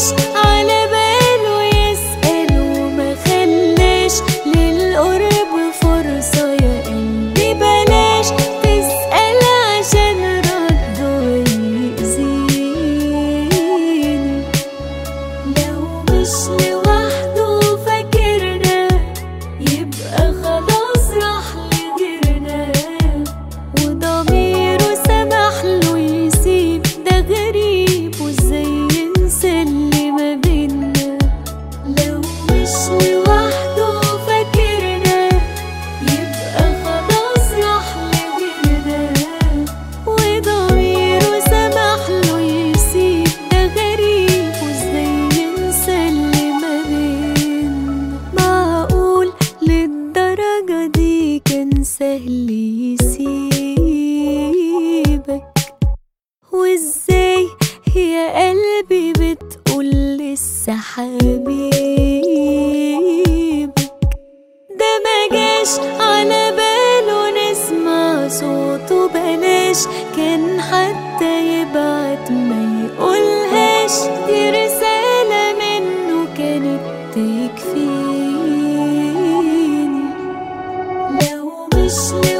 i وازاي يا قلبي بتقول لسه حبيبك؟ ده ما جاش على باله نسمع صوته بلاش. كان حتى يبعت ما يقولهاش. دي رسالة منه كانت تكفيني. لو مش لو